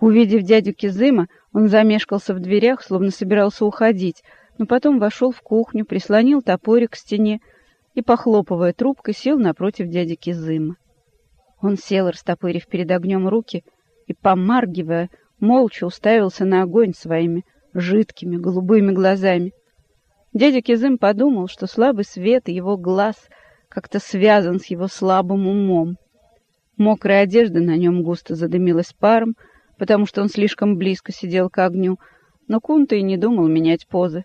Увидев дядю Кизыма, он замешкался в дверях, словно собирался уходить, но потом вошел в кухню, прислонил топорик к стене и, похлопывая трубкой, сел напротив дяди Кизыма. Он сел, растопырив перед огнем руки, и, помаргивая, молча уставился на огонь своими жидкими голубыми глазами. Дядя Кизым подумал, что слабый свет его глаз как-то связан с его слабым умом. Мокрая одежда на нем густо задымилась паром, потому что он слишком близко сидел к огню, но Кунта и не думал менять позы.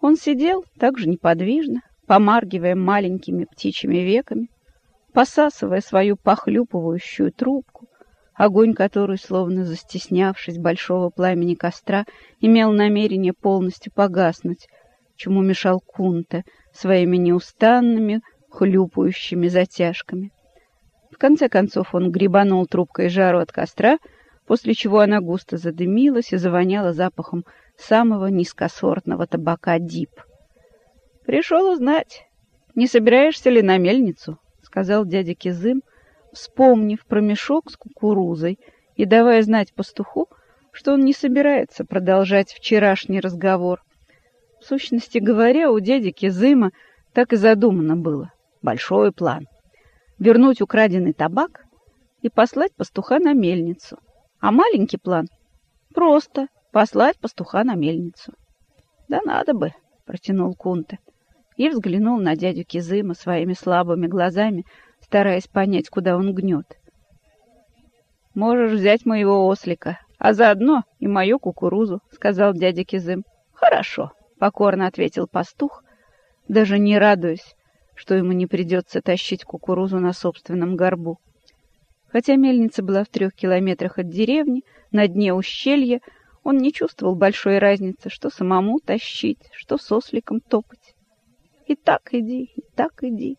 Он сидел так же неподвижно, помаргивая маленькими птичьими веками, посасывая свою похлюпывающую трубку, огонь которой, словно застеснявшись большого пламени костра, имел намерение полностью погаснуть, чему мешал Кунта своими неустанными хлюпающими затяжками. В конце концов он гребанул трубкой жару от костра, после чего она густо задымилась и завоняла запахом самого низкосортного табака дип. «Пришел узнать, не собираешься ли на мельницу?» — сказал дядя Кизым, вспомнив про мешок с кукурузой и давая знать пастуху, что он не собирается продолжать вчерашний разговор. В сущности говоря, у дяди Кизыма так и задумано было. Большой план. Вернуть украденный табак и послать пастуха на мельницу. А маленький план — просто послать пастуха на мельницу. — Да надо бы, — протянул Кунте и взглянул на дядю Кизыма своими слабыми глазами, стараясь понять, куда он гнет. «Можешь взять моего ослика, а заодно и мою кукурузу», — сказал дядя Кизым. «Хорошо», — покорно ответил пастух, даже не радуясь, что ему не придется тащить кукурузу на собственном горбу. Хотя мельница была в трех километрах от деревни, на дне ущелья, он не чувствовал большой разницы, что самому тащить, что с осликом топать. И так иди, и так иди.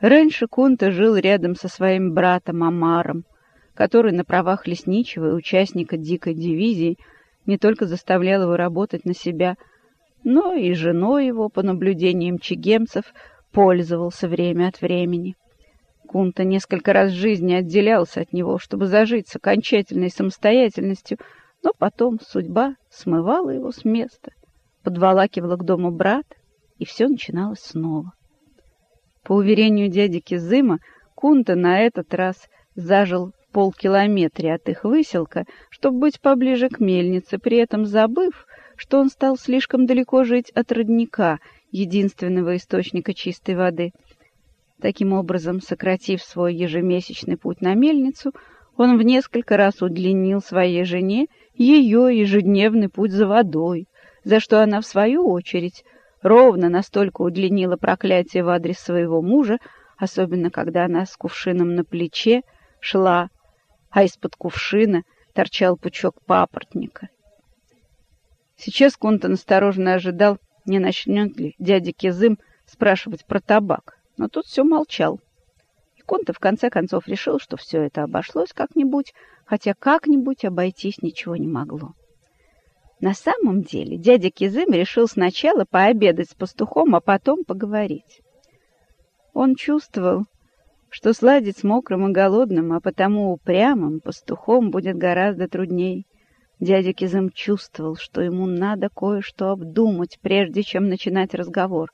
Раньше Кунта жил рядом со своим братом Амаром, который на правах лесничего и участника дикой дивизии не только заставлял его работать на себя, но и женой его, по наблюдениям чигемцев, пользовался время от времени. Кунта несколько раз в жизни отделялся от него, чтобы зажить с окончательной самостоятельностью, но потом судьба смывала его с места, подволакивала к дому брата, и все начиналось снова. По уверению дяди Кизыма, Кунта на этот раз зажил в полкилометре от их выселка, чтобы быть поближе к мельнице, при этом забыв, что он стал слишком далеко жить от родника, единственного источника чистой воды. Таким образом, сократив свой ежемесячный путь на мельницу, он в несколько раз удлинил своей жене ее ежедневный путь за водой, за что она, в свою очередь, ровно настолько удлинила проклятие в адрес своего мужа, особенно когда она с кувшином на плече шла, а из-под кувшина торчал пучок папоротника. Сейчас Кунтон осторожно ожидал, не начнет ли дядя Кизым спрашивать про табак, но тут все молчал. И Кунта в конце концов решил, что все это обошлось как-нибудь, хотя как-нибудь обойтись ничего не могло. На самом деле дядя Кизым решил сначала пообедать с пастухом, а потом поговорить. Он чувствовал, что сладить с мокрым и голодным, а потому упрямым пастухом будет гораздо трудней. Дядя Кизым чувствовал, что ему надо кое-что обдумать, прежде чем начинать разговор.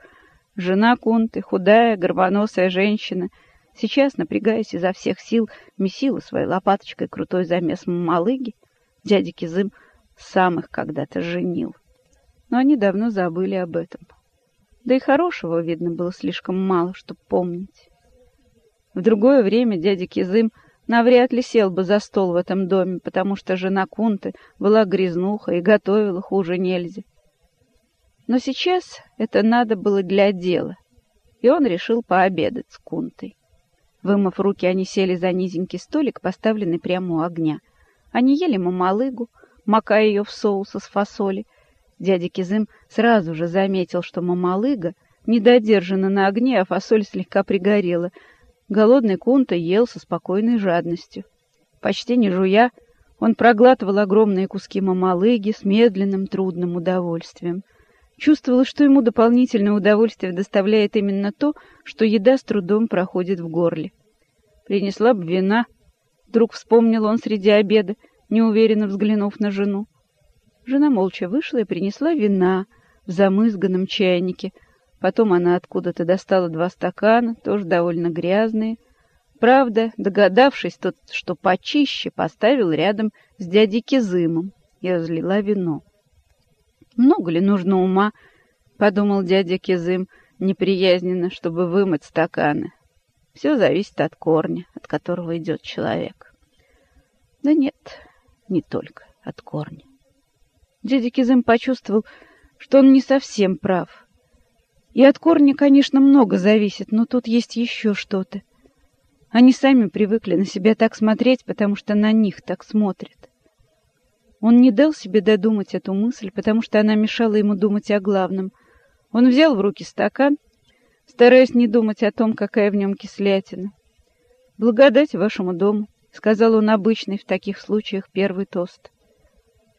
Жена Кунты, худая, горбоносая женщина, сейчас, напрягаясь изо всех сил, месила своей лопаточкой крутой замес малыги. Дядя Кизым — сам их когда-то женил. Но они давно забыли об этом. Да и хорошего, видно, было слишком мало, чтобы помнить. В другое время дядя Кизым навряд ли сел бы за стол в этом доме, потому что жена Кунты была грязнуха и готовила хуже нельзя. Но сейчас это надо было для дела, и он решил пообедать с Кунтой. Вымыв руки, они сели за низенький столик, поставленный прямо у огня. Они ели мамалыгу, макая ее в соус из фасоли. Дядя Кизым сразу же заметил, что мамалыга недодержана на огне, а фасоль слегка пригорела. Голодный Кунта ел со спокойной жадностью. Почти не жуя, он проглатывал огромные куски мамалыги с медленным трудным удовольствием. Чувствовал, что ему дополнительное удовольствие доставляет именно то, что еда с трудом проходит в горле. Принесла бы вина. Вдруг вспомнил он среди обеда, неуверенно взглянув на жену. Жена молча вышла и принесла вина в замызганном чайнике. Потом она откуда-то достала два стакана, тоже довольно грязные. Правда, догадавшись тот, что почище, поставил рядом с дядей Кизымом и разлила вино. «Много ли нужно ума?» — подумал дядя Кизым неприязненно, чтобы вымыть стаканы. Все зависит от корня, от которого идет человек. Да нет, не только от корня. Дядя Кизым почувствовал, что он не совсем прав. И от корня, конечно, много зависит, но тут есть еще что-то. Они сами привыкли на себя так смотреть, потому что на них так смотрят. Он не дал себе додумать эту мысль, потому что она мешала ему думать о главном. Он взял в руки стакан, стараясь не думать о том, какая в нем кислятина. «Благодать вашему дому», — сказал он обычный в таких случаях первый тост.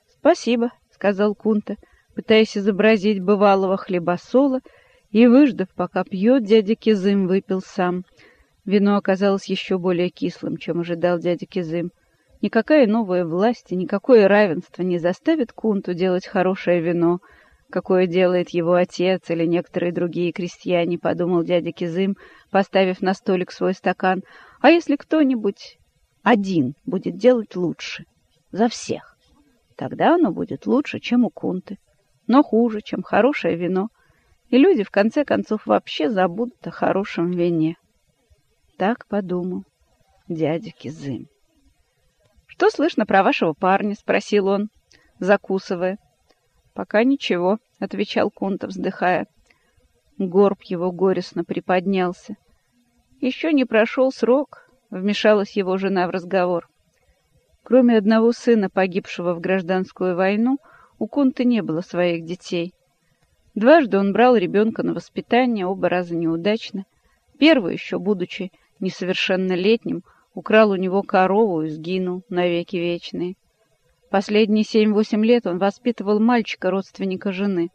«Спасибо», — сказал Кунта, пытаясь изобразить бывалого хлебосола, и, выждав, пока пьет, дядя Кизым выпил сам. Вино оказалось еще более кислым, чем ожидал дядя Кизым. Никакая новая власть и никакое равенство не заставит Кунту делать хорошее вино, какое делает его отец или некоторые другие крестьяне, подумал дядя Кизым, поставив на столик свой стакан. А если кто-нибудь один будет делать лучше за всех, тогда оно будет лучше, чем у Кунты, но хуже, чем хорошее вино, и люди в конце концов вообще забудут о хорошем вине. Так подумал дядя Кизым. «Что слышно про вашего парня?» — спросил он, закусывая. «Пока ничего», — отвечал Кунта, вздыхая. Горб его горестно приподнялся. «Еще не прошел срок», — вмешалась его жена в разговор. Кроме одного сына, погибшего в гражданскую войну, у Кунта не было своих детей. Дважды он брал ребенка на воспитание, оба раза неудачно. Первый, еще будучи несовершеннолетним, украл у него корову и сгинул навеки вечные. Последние семь-восемь лет он воспитывал мальчика, родственника жены.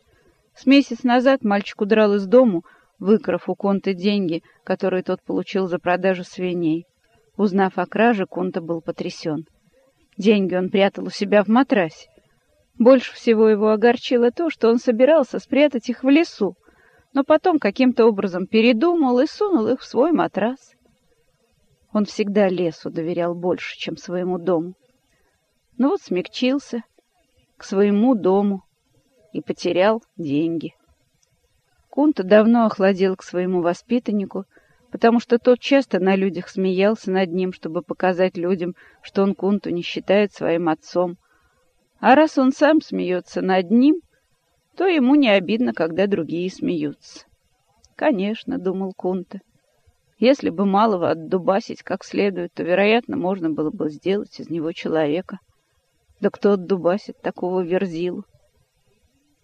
С месяц назад мальчик удрал из дому, выкрав у Конты деньги, которые тот получил за продажу свиней. Узнав о краже, Конта был потрясен. Деньги он прятал у себя в матрасе. Больше всего его огорчило то, что он собирался спрятать их в лесу, но потом каким-то образом передумал и сунул их в свой матрас. Он всегда лесу доверял больше, чем своему дому. Но вот смягчился к своему дому и потерял деньги. Кунта давно охладел к своему воспитаннику, потому что тот часто на людях смеялся над ним, чтобы показать людям, что он Кунту не считает своим отцом. А раз он сам смеется над ним, то ему не обидно, когда другие смеются. «Конечно», — думал Кунта, — если бы малого отдубасить как следует, то, вероятно, можно было бы сделать из него человека. Да кто отдубасит такого верзилу?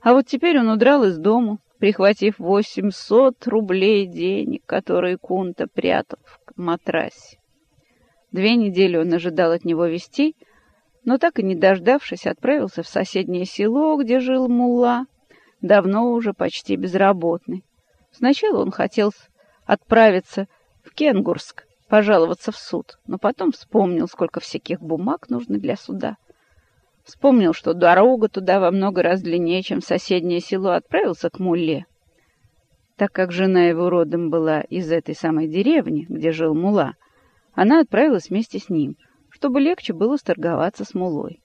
А вот теперь он удрал из дому, прихватив восемьсот рублей денег, которые Кунта прятал в матрасе. Две недели он ожидал от него вестей, но так и не дождавшись, отправился в соседнее село, где жил мулла, давно уже почти безработный. Сначала он хотел отправиться в Кенгурск пожаловаться в суд, но потом вспомнил, сколько всяких бумаг нужно для суда. Вспомнил, что дорога туда во много раз длиннее, чем соседнее село, отправился к Мулле. Так как жена его родом была из этой самой деревни, где жил Мула, она отправилась вместе с ним, чтобы легче было сторговаться с Мулой.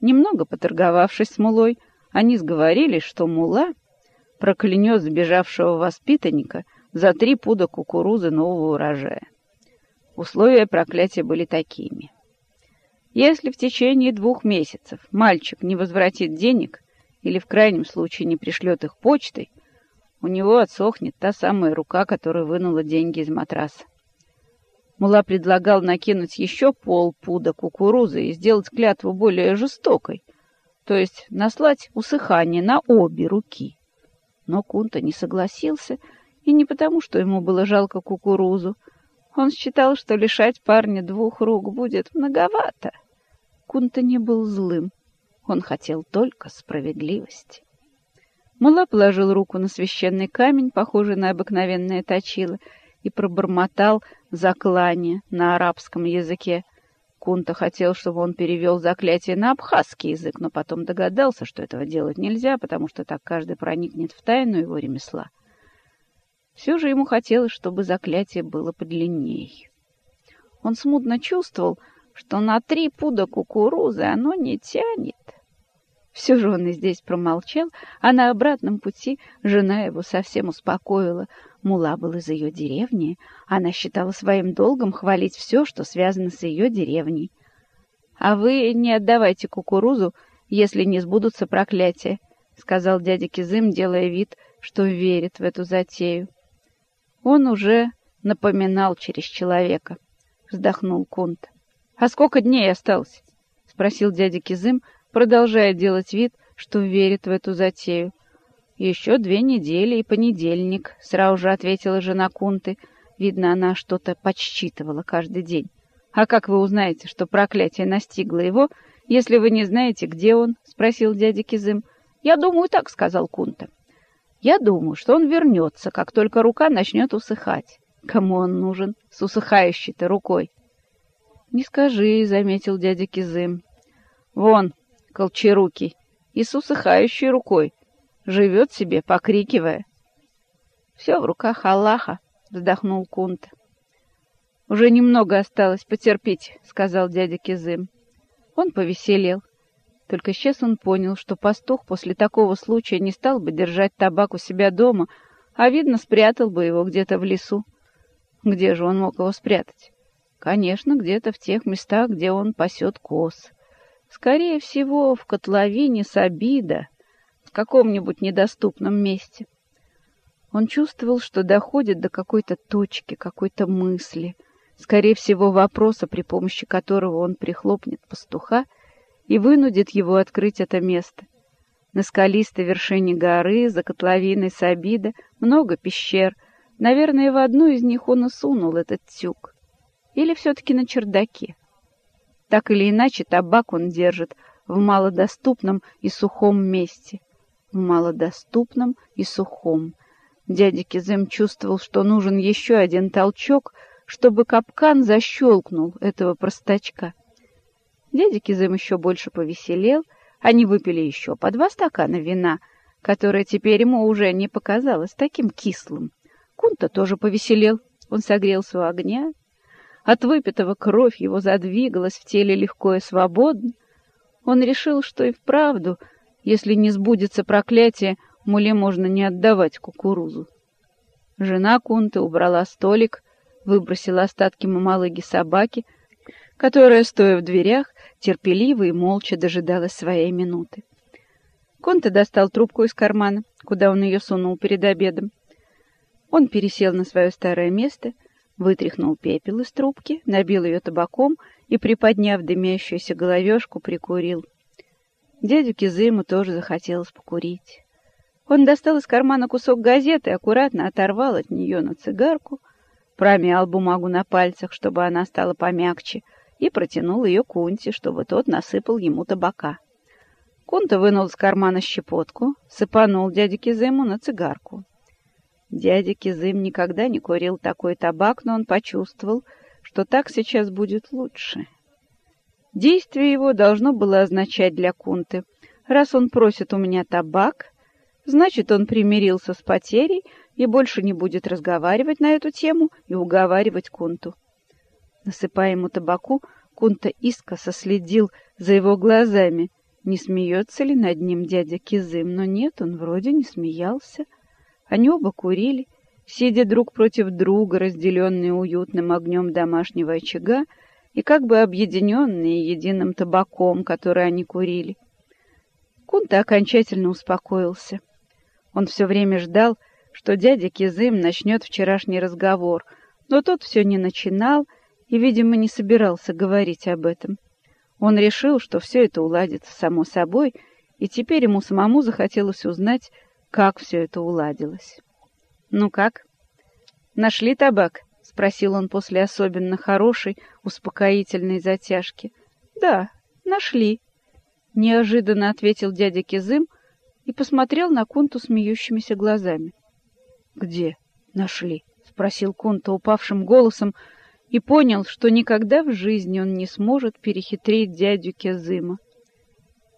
Немного поторговавшись с Мулой, они сговорились, что Мула проклянет сбежавшего воспитанника — за три пуда кукурузы нового урожая. Условия проклятия были такими. Если в течение двух месяцев мальчик не возвратит денег или в крайнем случае не пришлет их почтой, у него отсохнет та самая рука, которая вынула деньги из матраса. Мула предлагал накинуть еще полпуда кукурузы и сделать клятву более жестокой, то есть наслать усыхание на обе руки. Но Кунта не согласился и не потому, что ему было жалко кукурузу. Он считал, что лишать парня двух рук будет многовато. Кунта не был злым. Он хотел только справедливости. Мула положил руку на священный камень, похожий на обыкновенное точило, и пробормотал заклание на арабском языке. Кунта хотел, чтобы он перевел заклятие на абхазский язык, но потом догадался, что этого делать нельзя, потому что так каждый проникнет в тайну его ремесла. Все же ему хотелось, чтобы заклятие было подлинней. Он смутно чувствовал, что на три пуда кукурузы оно не тянет. Все же он и здесь промолчал, а на обратном пути жена его совсем успокоила. Мула был из ее деревни, она считала своим долгом хвалить все, что связано с ее деревней. — А вы не отдавайте кукурузу, если не сбудутся проклятия, — сказал дядя Кизым, делая вид, что верит в эту затею. Он уже напоминал через человека, — вздохнул Кунт. — А сколько дней осталось? — спросил дядя Кизым, — продолжая делать вид, что верит в эту затею. «Еще две недели и понедельник», — сразу же ответила жена Кунты. Видно, она что-то подсчитывала каждый день. «А как вы узнаете, что проклятие настигло его, если вы не знаете, где он?» — спросил дядя Кизым. «Я думаю так», — сказал Кунта. «Я думаю, что он вернется, как только рука начнет усыхать. Кому он нужен с усыхающей-то рукой?» «Не скажи», — заметил дядя Кизым. «Вон, колчерукий, и с усыхающей рукой, живет себе, покрикивая. «Все в руках Аллаха», — вздохнул Кунт. «Уже немного осталось, потерпеть», — сказал дядя Кизым. Он повеселел. Только сейчас он понял, что пастух после такого случая не стал бы держать табак у себя дома, а, видно, спрятал бы его где-то в лесу. Где же он мог его спрятать? Конечно, где-то в тех местах, где он пасет коз. Скорее всего, в котловине Сабида, в каком-нибудь недоступном месте. Он чувствовал, что доходит до какой-то точки, какой-то мысли, скорее всего, вопроса, при помощи которого он прихлопнет пастуха и вынудит его открыть это место. На скалистой вершине горы, за котловиной Сабида, много пещер. Наверное, в одну из них он и сунул этот тюк. Или все-таки на чердаке. Так или иначе, табак он держит в малодоступном и сухом месте. В малодоступном и сухом. Дядя Кизем чувствовал, что нужен еще один толчок, чтобы капкан защелкнул этого простачка. Дядя Кизем еще больше повеселел. Они выпили еще по два стакана вина, которое теперь ему уже не показалось таким кислым. Кунта тоже повеселел. Он согрелся у огня, от выпитого кровь его задвигалась в теле легко и свободно. Он решил, что и вправду, если не сбудется проклятие, муле можно не отдавать кукурузу. Жена Кунты убрала столик, выбросила остатки мамалыги собаки, которая, стоя в дверях, терпеливо и молча дожидалась своей минуты. Конте достал трубку из кармана, куда он ее сунул перед обедом. Он пересел на свое старое место — вытряхнул пепел из трубки, набил ее табаком и, приподняв дымящуюся головешку, прикурил. Дядю Кизыму тоже захотелось покурить. Он достал из кармана кусок газеты, аккуратно оторвал от нее на цигарку, промял бумагу на пальцах, чтобы она стала помягче, и протянул ее Кунте, чтобы тот насыпал ему табака. Кунта вынул из кармана щепотку, сыпанул дяде Кизыму на цигарку. Дядя Кизым никогда не курил такой табак, но он почувствовал, что так сейчас будет лучше. Действие его должно было означать для Кунты. Раз он просит у меня табак, значит, он примирился с потерей и больше не будет разговаривать на эту тему и уговаривать Кунту. Насыпая ему табаку, Кунта искоса следил за его глазами. Не смеется ли над ним дядя Кизым? Но нет, он вроде не смеялся. Они оба курили, сидя друг против друга, разделенные уютным огнем домашнего очага и как бы объединенные единым табаком, который они курили. Кунта окончательно успокоился. Он все время ждал, что дядя Кизым начнет вчерашний разговор, но тот все не начинал и, видимо, не собирался говорить об этом. Он решил, что все это уладится само собой, и теперь ему самому захотелось узнать, как все это уладилось. «Ну как? Нашли табак?» — спросил он после особенно хорошей, успокоительной затяжки. «Да, нашли», — неожиданно ответил дядя Кизым и посмотрел на Кунту смеющимися глазами. «Где нашли?» — спросил Кунта упавшим голосом и понял, что никогда в жизни он не сможет перехитрить дядю Кезыма.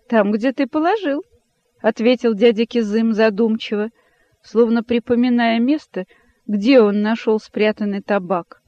«Там, где ты положил», — ответил дядя Кезым задумчиво, словно припоминая место, где он нашел спрятанный табак.